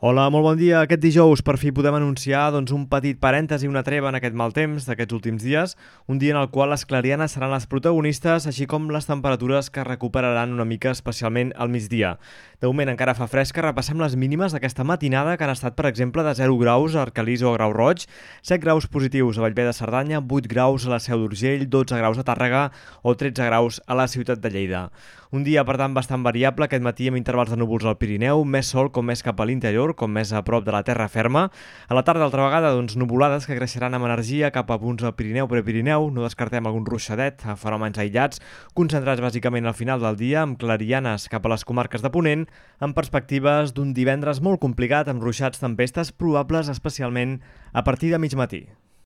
Hola, molt bon dia. Aquest dijous per fi podem anunciar doncs, un petit parèntesi, una treva en aquest mal temps d'aquests últims dies, un dia en el qual les clarianes seran les protagonistes, així com les temperatures que recuperaran una mica especialment al migdia. De moment encara fa fresca, repassem les mínimes d'aquesta matinada que han estat, per exemple, de 0 graus a Arcalís o a Grau Roig, 7 graus positius a Vallvé de Cerdanya, 8 graus a la Seu d'Urgell, 12 graus a Tàrrega o 13 graus a la ciutat de Lleida. Un dia, per tant, bastant variable, aquest matí amb intervals de núvols al Pirineu, més sol com més cap a l'interior, com més a prop de la terra ferma. A la tarda, altra vegada, doncs, nuvolades que creixeran amb energia cap a punts del Pirineu, Prepirineu, no descartem algun ruixadet a fenòmens aïllats, concentrats bàsicament al final del dia, amb clarianes cap a les comarques de Ponent, amb perspectives d'un divendres molt complicat amb ruixats tempestes probables especialment a partir de mig matí.